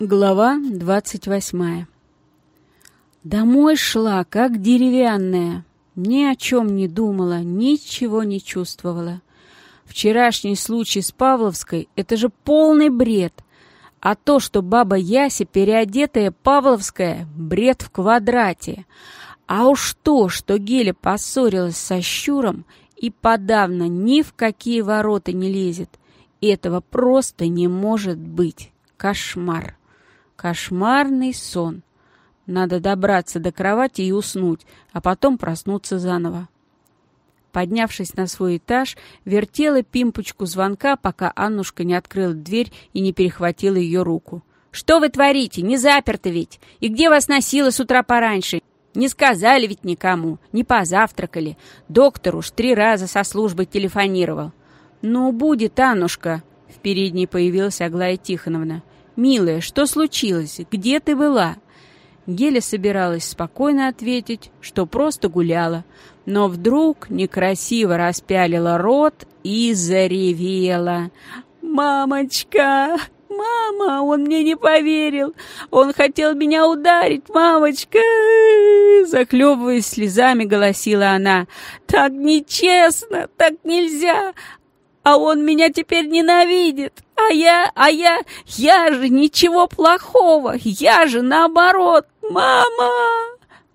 Глава двадцать восьмая Домой шла, как деревянная. Ни о чем не думала, ничего не чувствовала. Вчерашний случай с Павловской — это же полный бред. А то, что баба Яся, переодетая Павловская, бред в квадрате. А уж то, что Геля поссорилась со Щуром и подавно ни в какие ворота не лезет, этого просто не может быть. Кошмар. Кошмарный сон. Надо добраться до кровати и уснуть, а потом проснуться заново. Поднявшись на свой этаж, вертела пимпочку звонка, пока Аннушка не открыла дверь и не перехватила ее руку. «Что вы творите? Не заперто ведь! И где вас носило с утра пораньше? Не сказали ведь никому, не позавтракали. Доктор уж три раза со службы телефонировал». «Ну, будет, Аннушка!» В передней появилась Аглая Тихоновна. «Милая, что случилось? Где ты была?» Геля собиралась спокойно ответить, что просто гуляла, но вдруг некрасиво распялила рот и заревела. «Мамочка! Мама! Он мне не поверил! Он хотел меня ударить, мамочка!» Захлебываясь слезами, голосила она. «Так нечестно! Так нельзя! А он меня теперь ненавидит. А я, а я, я же ничего плохого, я же наоборот, мама!»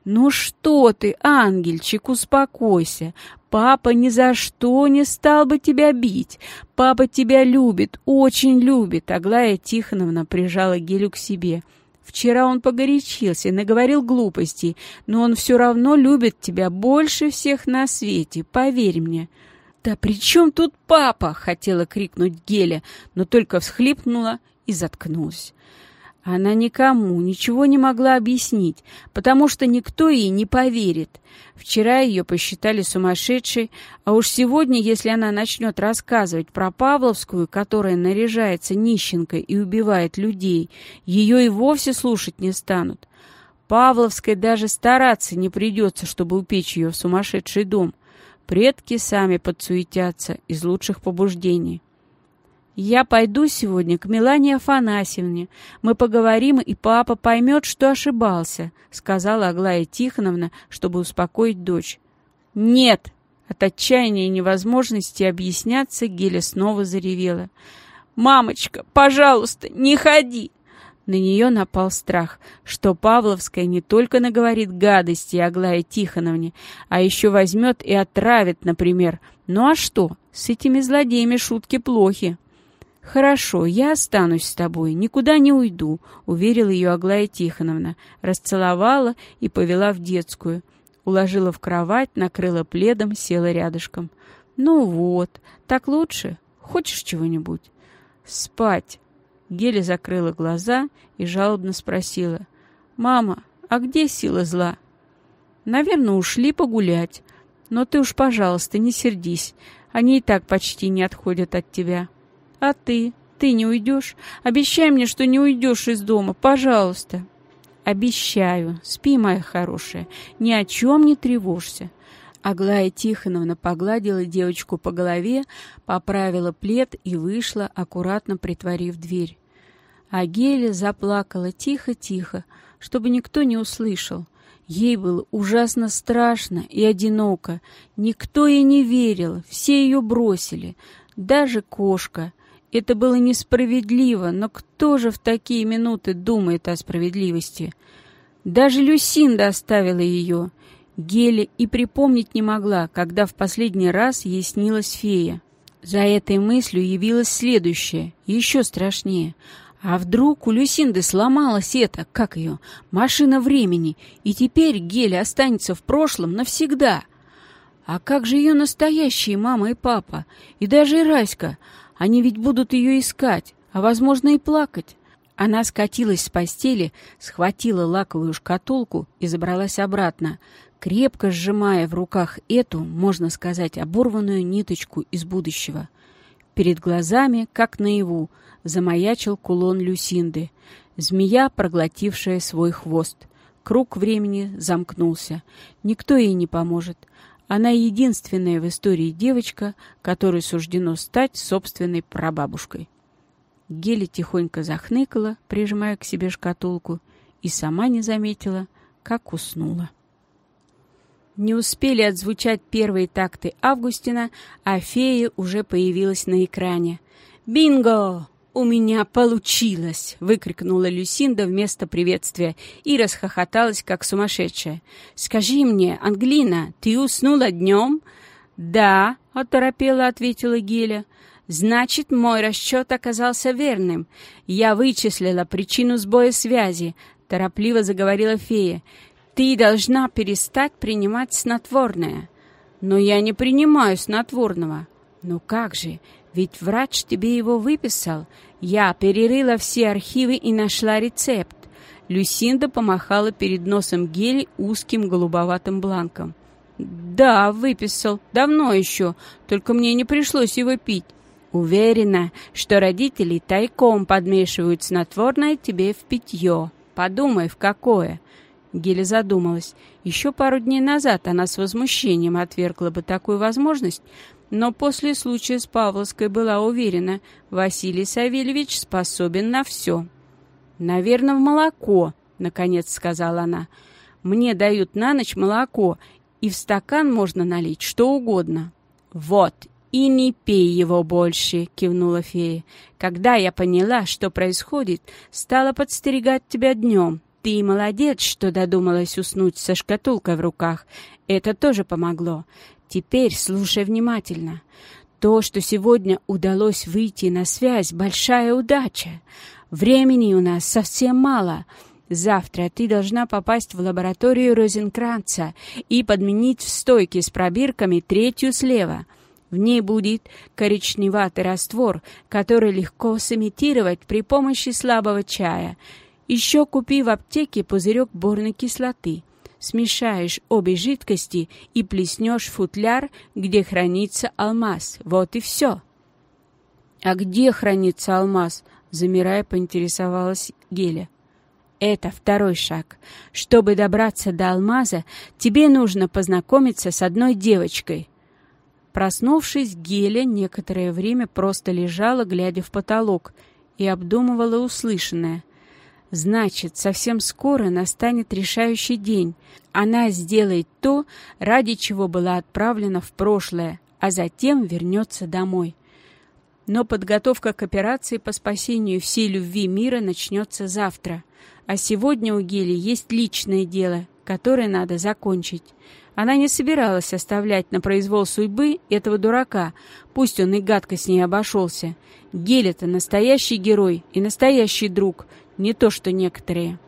«Ну что ты, ангельчик, успокойся. Папа ни за что не стал бы тебя бить. Папа тебя любит, очень любит», — Аглая Тихоновна прижала Гелю к себе. «Вчера он погорячился, наговорил глупостей, но он все равно любит тебя больше всех на свете, поверь мне». «Да при чем тут папа?» — хотела крикнуть Геля, но только всхлипнула и заткнулась. Она никому ничего не могла объяснить, потому что никто ей не поверит. Вчера ее посчитали сумасшедшей, а уж сегодня, если она начнет рассказывать про Павловскую, которая наряжается нищенкой и убивает людей, ее и вовсе слушать не станут. Павловской даже стараться не придется, чтобы упечь ее в сумасшедший дом. Предки сами подсуетятся из лучших побуждений. «Я пойду сегодня к Милане Афанасьевне. Мы поговорим, и папа поймет, что ошибался», — сказала Аглая Тихоновна, чтобы успокоить дочь. «Нет!» От отчаяния и невозможности объясняться Геля снова заревела. «Мамочка, пожалуйста, не ходи! На нее напал страх, что Павловская не только наговорит гадости Аглае Тихоновне, а еще возьмет и отравит, например. Ну а что, с этими злодеями шутки плохи. «Хорошо, я останусь с тобой, никуда не уйду», — уверила ее Аглая Тихоновна, расцеловала и повела в детскую. Уложила в кровать, накрыла пледом, села рядышком. «Ну вот, так лучше? Хочешь чего-нибудь?» «Спать», Геля закрыла глаза и жалобно спросила. «Мама, а где сила зла?» «Наверное, ушли погулять. Но ты уж, пожалуйста, не сердись. Они и так почти не отходят от тебя. А ты? Ты не уйдешь? Обещай мне, что не уйдешь из дома, пожалуйста». «Обещаю. Спи, моя хорошая. Ни о чем не тревожься. Аглая Тихоновна погладила девочку по голове, поправила плед и вышла, аккуратно притворив дверь. А Геля заплакала тихо-тихо, чтобы никто не услышал. Ей было ужасно страшно и одиноко. Никто ей не верил, все ее бросили, даже кошка. Это было несправедливо, но кто же в такие минуты думает о справедливости? Даже Люсинда оставила ее. Геля и припомнить не могла, когда в последний раз ей снилась фея. За этой мыслью явилось следующее, еще страшнее. А вдруг у Люсинды сломалась эта, как ее, машина времени, и теперь Геля останется в прошлом навсегда? А как же ее настоящие мама и папа, и даже Раська? Они ведь будут ее искать, а, возможно, и плакать. Она скатилась с постели, схватила лаковую шкатулку и забралась обратно, крепко сжимая в руках эту, можно сказать, оборванную ниточку из будущего. Перед глазами, как наяву, замаячил кулон Люсинды, змея, проглотившая свой хвост. Круг времени замкнулся. Никто ей не поможет. Она единственная в истории девочка, которой суждено стать собственной прабабушкой. Геля тихонько захныкала, прижимая к себе шкатулку, и сама не заметила, как уснула. Не успели отзвучать первые такты Августина, а фея уже появилась на экране. «Бинго! У меня получилось!» — выкрикнула Люсинда вместо приветствия и расхохоталась, как сумасшедшая. «Скажи мне, Англина, ты уснула днем?» «Да», — оторопела ответила Геля. «Значит, мой расчет оказался верным. Я вычислила причину сбоя связи», — торопливо заговорила фея. Ты должна перестать принимать снотворное. Но я не принимаю снотворного. Ну как же, ведь врач тебе его выписал. Я перерыла все архивы и нашла рецепт. Люсинда помахала перед носом гели узким голубоватым бланком. «Да, выписал. Давно еще. Только мне не пришлось его пить. Уверена, что родители тайком подмешивают снотворное тебе в питье. Подумай, в какое. Геля задумалась. Еще пару дней назад она с возмущением отвергла бы такую возможность, но после случая с Павловской была уверена, Василий Савельевич способен на все. «Наверное, в молоко», — наконец сказала она. «Мне дают на ночь молоко, и в стакан можно налить что угодно». «Вот, и не пей его больше», — кивнула фея. «Когда я поняла, что происходит, стала подстерегать тебя днем. Ты молодец, что додумалась уснуть со шкатулкой в руках. Это тоже помогло. Теперь слушай внимательно. То, что сегодня удалось выйти на связь, большая удача. Времени у нас совсем мало. Завтра ты должна попасть в лабораторию Розенкранца и подменить в стойке с пробирками третью слева. В ней будет коричневатый раствор, который легко сымитировать при помощи слабого чая — еще купи в аптеке пузырек борной кислоты. Смешаешь обе жидкости и плеснешь футляр, где хранится алмаз. Вот и все. «А где хранится алмаз?» — замирая, поинтересовалась Геля. Это второй шаг. Чтобы добраться до алмаза, тебе нужно познакомиться с одной девочкой. Проснувшись, Геля некоторое время просто лежала, глядя в потолок, и обдумывала услышанное. Значит, совсем скоро настанет решающий день. Она сделает то, ради чего была отправлена в прошлое, а затем вернется домой. Но подготовка к операции по спасению всей любви мира начнется завтра. А сегодня у Гели есть личное дело, которое надо закончить. Она не собиралась оставлять на произвол судьбы этого дурака, пусть он и гадко с ней обошелся. Геля-то настоящий герой и настоящий друг, не то что некоторые.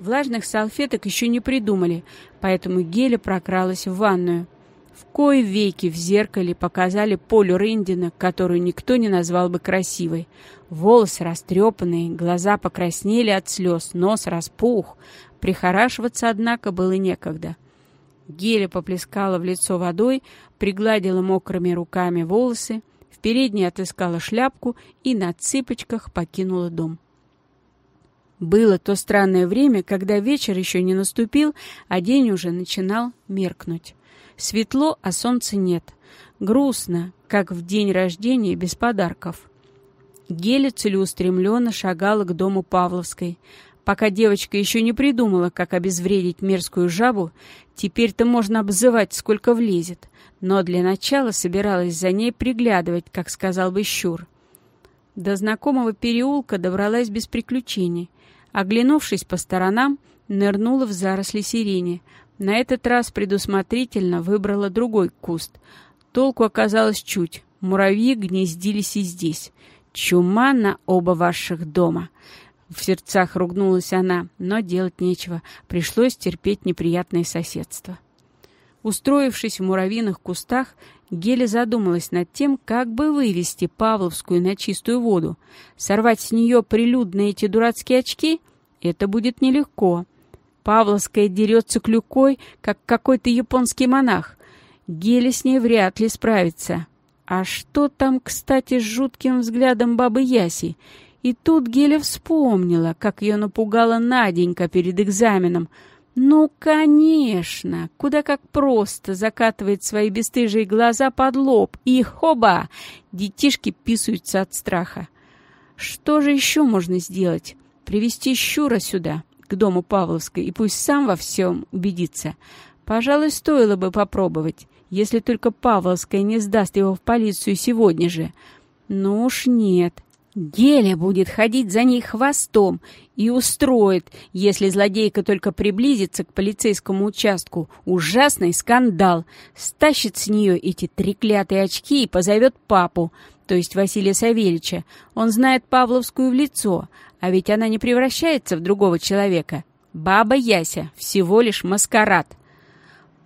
Влажных салфеток еще не придумали, поэтому Геля прокралась в ванную. В кои веки в зеркале показали Полю Рындина, которую никто не назвал бы красивой. Волосы растрепанные, глаза покраснели от слез, нос распух. Прихорашиваться, однако, было некогда. Геля поплескала в лицо водой, пригладила мокрыми руками волосы, в передней отыскала шляпку и на цыпочках покинула дом. Было то странное время, когда вечер еще не наступил, а день уже начинал меркнуть. Светло, а солнца нет. Грустно, как в день рождения без подарков. Геля целеустремленно шагала к дому Павловской. Пока девочка еще не придумала, как обезвредить мерзкую жабу, теперь-то можно обзывать, сколько влезет. Но для начала собиралась за ней приглядывать, как сказал бы Щур. До знакомого переулка добралась без приключений. Оглянувшись по сторонам, нырнула в заросли сирени. На этот раз предусмотрительно выбрала другой куст. Толку оказалось чуть. Муравьи гнездились и здесь. «Чума на оба ваших дома!» В сердцах ругнулась она, но делать нечего. Пришлось терпеть неприятное соседство. Устроившись в муравьиных кустах, Геля задумалась над тем, как бы вывести Павловскую на чистую воду. Сорвать с нее прилюдно эти дурацкие очки — это будет нелегко. Павловская дерется клюкой, как какой-то японский монах. Геля с ней вряд ли справится. А что там, кстати, с жутким взглядом бабы Яси? И тут Геля вспомнила, как ее напугала Наденька перед экзаменом — ну, конечно, куда как просто закатывает свои бесстыжие глаза под лоб, и хоба, детишки писаются от страха. Что же еще можно сделать? Привести Щура сюда, к дому Павловской, и пусть сам во всем убедится. Пожалуй, стоило бы попробовать, если только Павловская не сдаст его в полицию сегодня же. Ну уж нет. Геля будет ходить за ней хвостом и устроит, если злодейка только приблизится к полицейскому участку, ужасный скандал. Стащит с нее эти треклятые очки и позовет папу, то есть Василия Савельича. Он знает Павловскую в лицо, а ведь она не превращается в другого человека. Баба Яся — всего лишь маскарад.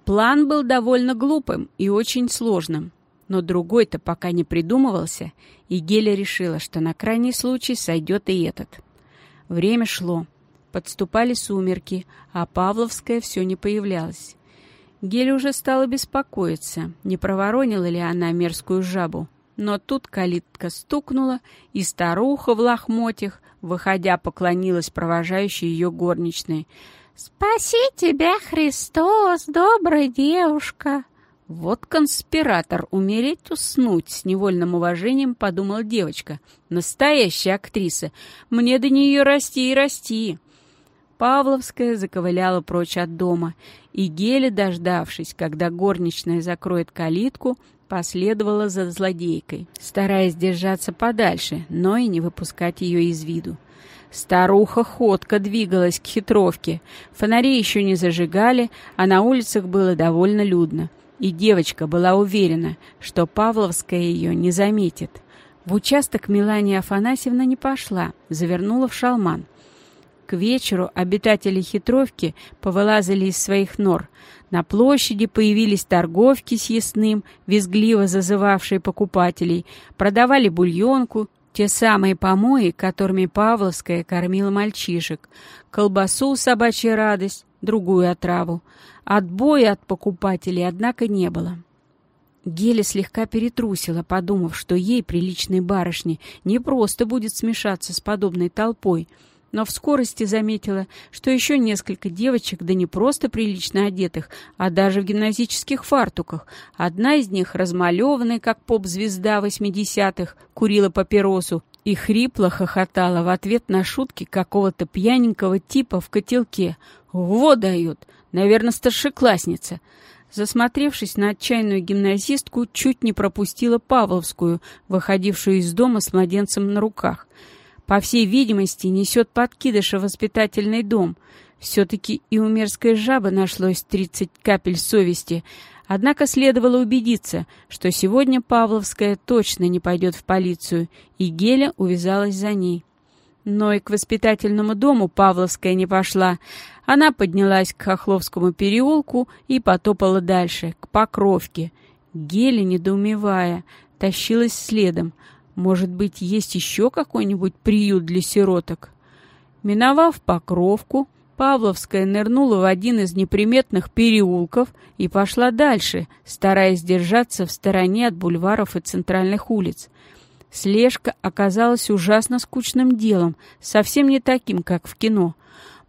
План был довольно глупым и очень сложным. Но другой-то пока не придумывался, и Геля решила, что на крайний случай сойдет и этот. Время шло. Подступали сумерки, а Павловская все не появлялась. Геля уже стала беспокоиться, не проворонила ли она мерзкую жабу. Но тут калитка стукнула, и старуха в лохмотьях, выходя, поклонилась провожающей ее горничной. «Спаси тебя, Христос, добрая девушка!» «Вот конспиратор, умереть уснуть!» — с невольным уважением подумала девочка. «Настоящая актриса! Мне до нее расти и расти!» Павловская заковыляла прочь от дома, и Геля, дождавшись, когда горничная закроет калитку, последовала за злодейкой, стараясь держаться подальше, но и не выпускать ее из виду. Старуха ходко двигалась к хитровке. Фонари еще не зажигали, а на улицах было довольно людно и девочка была уверена, что Павловская ее не заметит. В участок Мелания Афанасьевна не пошла, завернула в шалман. К вечеру обитатели хитровки повылазили из своих нор. На площади появились торговки с ясным, визгливо зазывавшие покупателей, продавали бульонку, те самые помои, которыми Павловская кормила мальчишек, колбасу собачья радость, другую отраву. Отбоя от покупателей, однако, не было. Геля слегка перетрусила, подумав, что ей, приличной барышне, не просто будет смешаться с подобной толпой, но в скорости заметила, что еще несколько девочек, да не просто прилично одетых, а даже в гимназических фартуках. Одна из них, размалеванная, как поп-звезда восьмидесятых, курила папиросу и хрипло хохотала в ответ на шутки какого-то пьяненького типа в котелке. «Во дает! Наверное, старшеклассница!» Засмотревшись на отчаянную гимназистку, чуть не пропустила Павловскую, выходившую из дома с младенцем на руках. По всей видимости, несет подкидыша воспитательный дом. Все-таки и у мерзкой жабы нашлось тридцать капель совести. Однако следовало убедиться, что сегодня Павловская точно не пойдет в полицию, и Геля увязалась за ней. Но и к воспитательному дому Павловская не пошла. Она поднялась к Хохловскому переулку и потопала дальше, к Покровке. Геля, недоумевая, тащилась следом. Может быть, есть еще какой-нибудь приют для сироток? Миновав Покровку, Павловская нырнула в один из неприметных переулков и пошла дальше, стараясь держаться в стороне от бульваров и центральных улиц. Слежка оказалась ужасно скучным делом, совсем не таким, как в кино.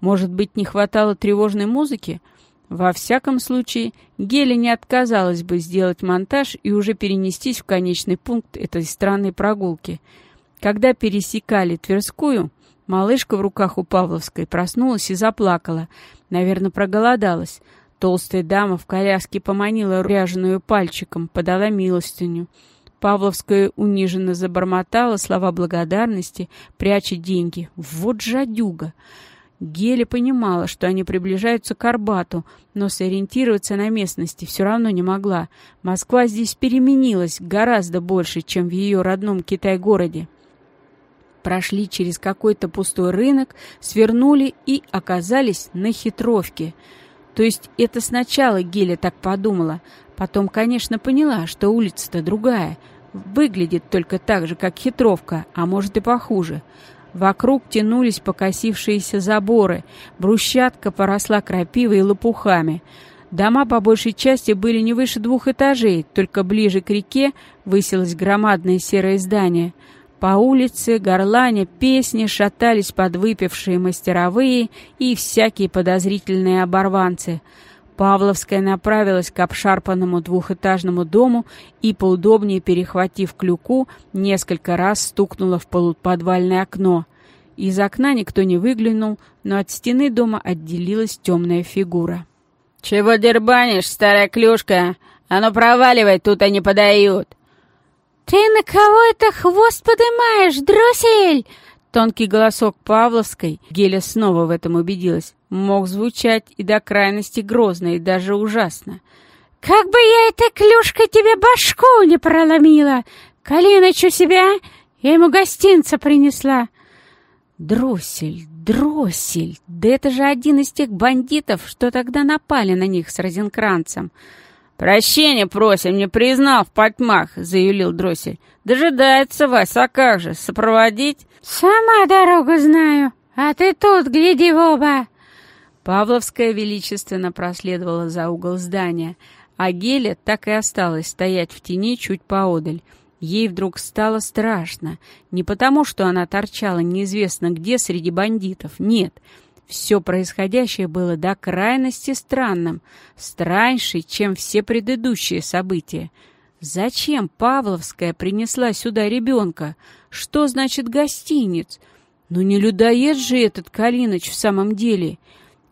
Может быть, не хватало тревожной музыки? Во всяком случае, Геля не отказалась бы сделать монтаж и уже перенестись в конечный пункт этой странной прогулки. Когда пересекали Тверскую, Малышка в руках у Павловской проснулась и заплакала. Наверное, проголодалась. Толстая дама в коляске поманила ряженую пальчиком, подала милостыню. Павловская униженно забормотала слова благодарности, пряча деньги. Вот жадюга! Геля понимала, что они приближаются к Арбату, но сориентироваться на местности все равно не могла. Москва здесь переменилась гораздо больше, чем в ее родном Китай-городе прошли через какой-то пустой рынок, свернули и оказались на хитровке. То есть это сначала Геля так подумала, потом, конечно, поняла, что улица-то другая, выглядит только так же, как хитровка, а может и похуже. Вокруг тянулись покосившиеся заборы, брусчатка поросла крапивой и лопухами. Дома по большей части были не выше двух этажей, только ближе к реке высилось громадное серое здание — по улице, горланя, песни шатались подвыпившие мастеровые и всякие подозрительные оборванцы. Павловская направилась к обшарпанному двухэтажному дому и, поудобнее перехватив клюку, несколько раз стукнула в полуподвальное окно. Из окна никто не выглянул, но от стены дома отделилась темная фигура. «Чего дербанишь, старая клюшка? А ну проваливай, тут они подают!» «Ты на кого это хвост подымаешь, дроссель?» Тонкий голосок Павловской, Геля снова в этом убедилась, мог звучать и до крайности грозно, и даже ужасно. «Как бы я этой клюшкой тебе башку не проломила! Калиныч у себя, я ему гостинца принесла!» «Дроссель, дроссель! Да это же один из тех бандитов, что тогда напали на них с Розенкранцем!» «Прощения просим, не признал в потьмах», — заявил Дроссель. «Дожидается вас, а как же, сопроводить?» «Сама дорогу знаю, а ты тут гляди в оба!» Павловская величественно проследовала за угол здания, а Геля так и осталась стоять в тени чуть поодаль. Ей вдруг стало страшно. Не потому, что она торчала неизвестно где среди бандитов, нет — все происходящее было до крайности странным, страньше, чем все предыдущие события. Зачем Павловская принесла сюда ребенка? Что значит гостиниц? Ну не людоед же этот Калиныч в самом деле.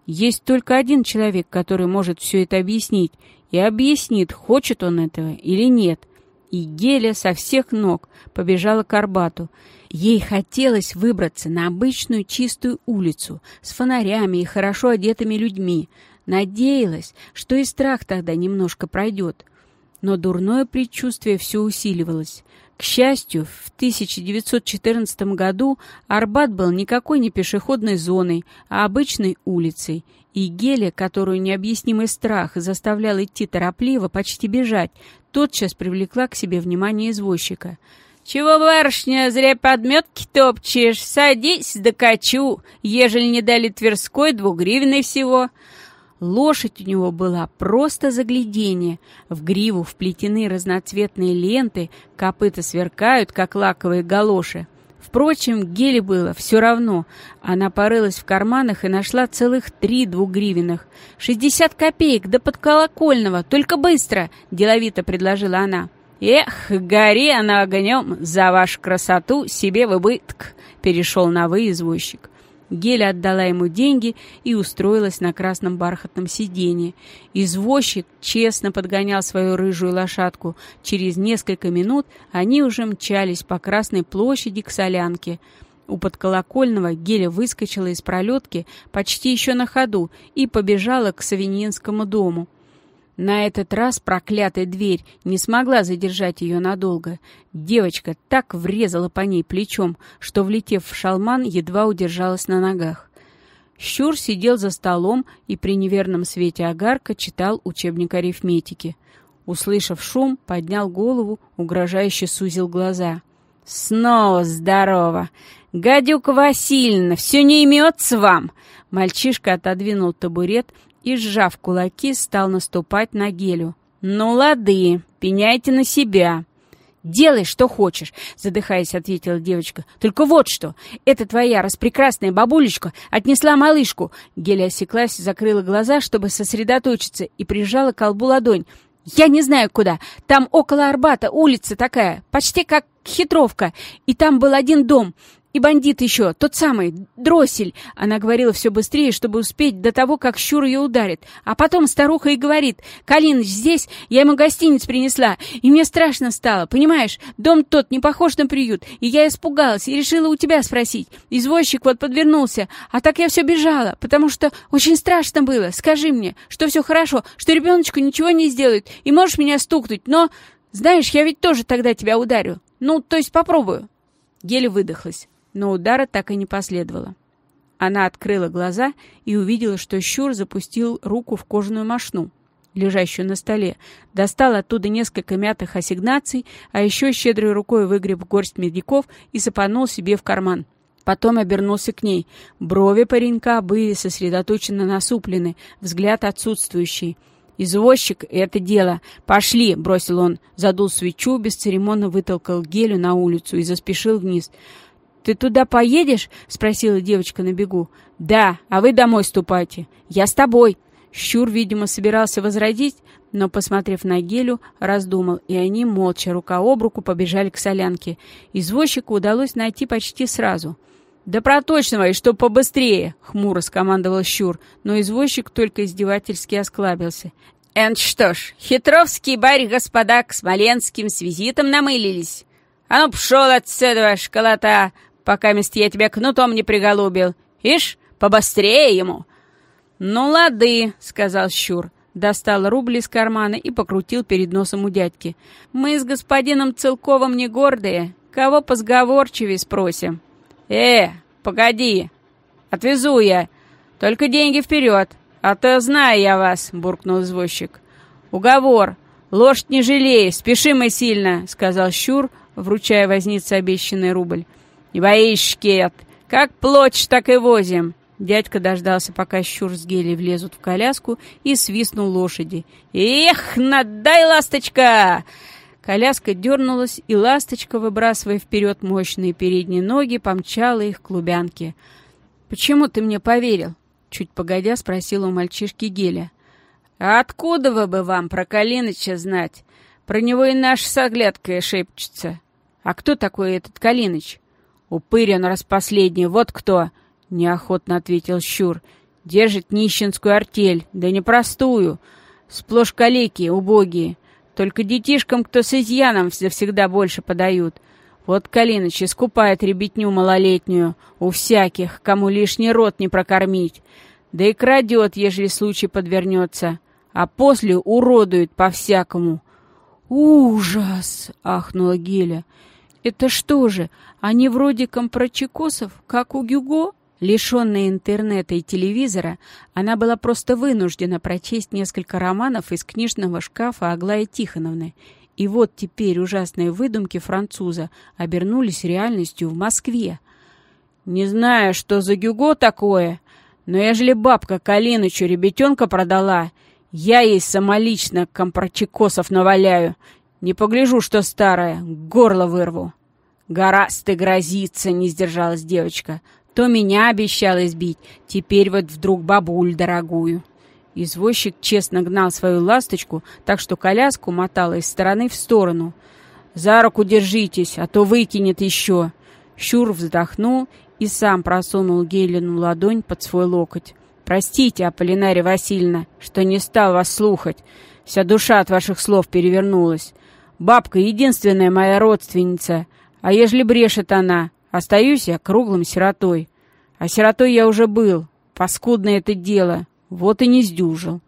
Есть только один человек, который может все это объяснить, и объяснит, хочет он этого или нет. И Геля со всех ног побежала к Арбату. Ей хотелось выбраться на обычную чистую улицу с фонарями и хорошо одетыми людьми. Надеялась, что и страх тогда немножко пройдет. Но дурное предчувствие все усиливалось. К счастью, в 1914 году Арбат был никакой не пешеходной зоной, а обычной улицей, и Геля, которую необъяснимый страх заставлял идти торопливо, почти бежать, тотчас привлекла к себе внимание извозчика — «Чего, барышня, зря подметки топчешь? Садись, докачу, ежели не дали Тверской двугривенной всего». Лошадь у него была просто заглядение. В гриву вплетены разноцветные ленты, копыта сверкают, как лаковые галоши. Впрочем, Геле было все равно. Она порылась в карманах и нашла целых три двугривенных. «Шестьдесят копеек, да под колокольного, только быстро!» — деловито предложила она. «Эх, гори она огнем, за вашу красоту себе в убыток!» — перешел на «вы» извозчик. Геля отдала ему деньги и устроилась на красном бархатном сиденье. Извозчик честно подгонял свою рыжую лошадку. Через несколько минут они уже мчались по Красной площади к Солянке. У подколокольного Геля выскочила из пролетки почти еще на ходу и побежала к Савининскому дому. На этот раз проклятая дверь не смогла задержать ее надолго. Девочка так врезала по ней плечом, что, влетев в шалман, едва удержалась на ногах. Щур сидел за столом и при неверном свете огарка читал учебник арифметики. Услышав шум, поднял голову, угрожающе сузил глаза. «Снова здорово! Гадюка Васильевна, все не имется вам!» Мальчишка отодвинул табурет и, сжав кулаки, стал наступать на Гелю. «Ну, лады, пеняйте на себя!» «Делай, что хочешь», — задыхаясь, ответила девочка. «Только вот что! Эта твоя распрекрасная бабулечка отнесла малышку!» Геля осеклась, закрыла глаза, чтобы сосредоточиться, и прижала к колбу ладонь. «Я не знаю куда. Там около Арбата улица такая, почти как хитровка. И там был один дом. И бандит еще, тот самый, дроссель. Она говорила все быстрее, чтобы успеть до того, как Щур ее ударит. А потом старуха и говорит, «Калиныч здесь, я ему гостиниц принесла, и мне страшно стало, понимаешь? Дом тот не похож на приют, и я испугалась, и решила у тебя спросить. Извозчик вот подвернулся, а так я все бежала, потому что очень страшно было. Скажи мне, что все хорошо, что ребеночку ничего не сделают, и можешь меня стукнуть, но... Знаешь, я ведь тоже тогда тебя ударю. Ну, то есть попробую». Еле выдохлась но удара так и не последовало. Она открыла глаза и увидела, что Щур запустил руку в кожаную мошну, лежащую на столе, достал оттуда несколько мятых ассигнаций, а еще щедрой рукой выгреб горсть медиков и сыпанул себе в карман. Потом обернулся к ней. Брови паренька были сосредоточенно насуплены, взгляд отсутствующий. «Извозчик — это дело. Пошли!» — бросил он. Задул свечу, бесцеремонно вытолкал гелю на улицу и заспешил вниз. «Ты туда поедешь?» — спросила девочка на бегу. «Да, а вы домой ступайте. Я с тобой». Щур, видимо, собирался возродить, но, посмотрев на Гелю, раздумал, и они, молча, рука об руку, побежали к солянке. Извозчику удалось найти почти сразу. «Да проточного, и что побыстрее!» — хмуро скомандовал Щур, но извозчик только издевательски осклабился. «Энд что ж, хитровские барь господа к смоленским с визитом намылились. А ну, пшел отсюда, школота, пока мест я тебя кнутом не приголубил. Ишь, побыстрее ему!» «Ну, лады», — сказал Щур. Достал рубль из кармана и покрутил перед носом у дядьки. «Мы с господином Целковым не гордые. Кого позговорчивее спросим?» «Э, погоди! Отвезу я! Только деньги вперед, а то знаю я вас!» — буркнул извозчик. «Уговор! Лошадь не жалей, спеши мы сильно!» — сказал Щур, вручая вознице обещанный рубль. «Не боишься, Шкет! Как плоть, так и возим!» Дядька дождался, пока щур с гели влезут в коляску, и свистнул лошади. «Эх, надай, ласточка!» Коляска дернулась, и ласточка, выбрасывая вперед мощные передние ноги, помчала их к клубянке. «Почему ты мне поверил?» — чуть погодя спросила у мальчишки Геля. «А откуда вы бы вам про Калиныча знать? Про него и наша соглядка шепчется». «А кто такой этот Калиныч?» «Упырь он распоследний, вот кто!» — неохотно ответил Щур. «Держит нищенскую артель, да непростую. Сплошь калеки, убогие. Только детишкам, кто с изъяном, завсегда больше подают. Вот Калиныч искупает ребятню малолетнюю у всяких, кому лишний рот не прокормить. Да и крадет, ежели случай подвернется. А после уродует по-всякому». «Ужас!» — ахнула Геля. «Это что же, они вроде компрочекосов, как у Гюго?» Лишенная интернета и телевизора, она была просто вынуждена прочесть несколько романов из книжного шкафа Аглаи Тихоновны. И вот теперь ужасные выдумки француза обернулись реальностью в Москве. «Не знаю, что за гюго такое, но ежели бабка Калинычу ребятенка продала, я ей самолично компрочекосов наваляю. Не погляжу, что старая, горло вырву». «Гораздо ты грозиться!» — не сдержалась девочка — то меня обещал избить, теперь вот вдруг бабуль дорогую. Извозчик честно гнал свою ласточку, так что коляску мотала из стороны в сторону. «За руку держитесь, а то выкинет еще!» Щур вздохнул и сам просунул Гелину ладонь под свой локоть. «Простите, Аполлинария Васильевна, что не стал вас слухать. Вся душа от ваших слов перевернулась. Бабка — единственная моя родственница, а ежели брешет она, Остаюсь я круглым сиротой. А сиротой я уже был. Паскудное это дело. Вот и не сдюжил.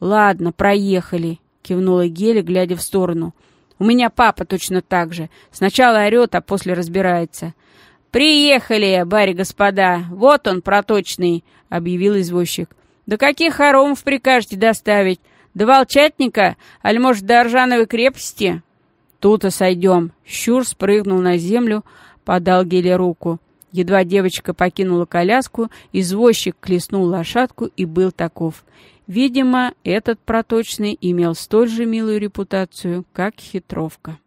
Ладно, проехали, кивнула Геля, глядя в сторону. У меня папа точно так же. Сначала орет, а после разбирается. «Приехали, бари господа! Вот он, проточный!» — объявил извозчик. «Да каких хоромов прикажете доставить? До Волчатника? Аль, может, до Ржановой крепости?» «Тут и сойдем!» Щур спрыгнул на землю, подал Геле руку. Едва девочка покинула коляску, извозчик клеснул лошадку и был таков. Видимо, этот проточный имел столь же милую репутацию, как хитровка.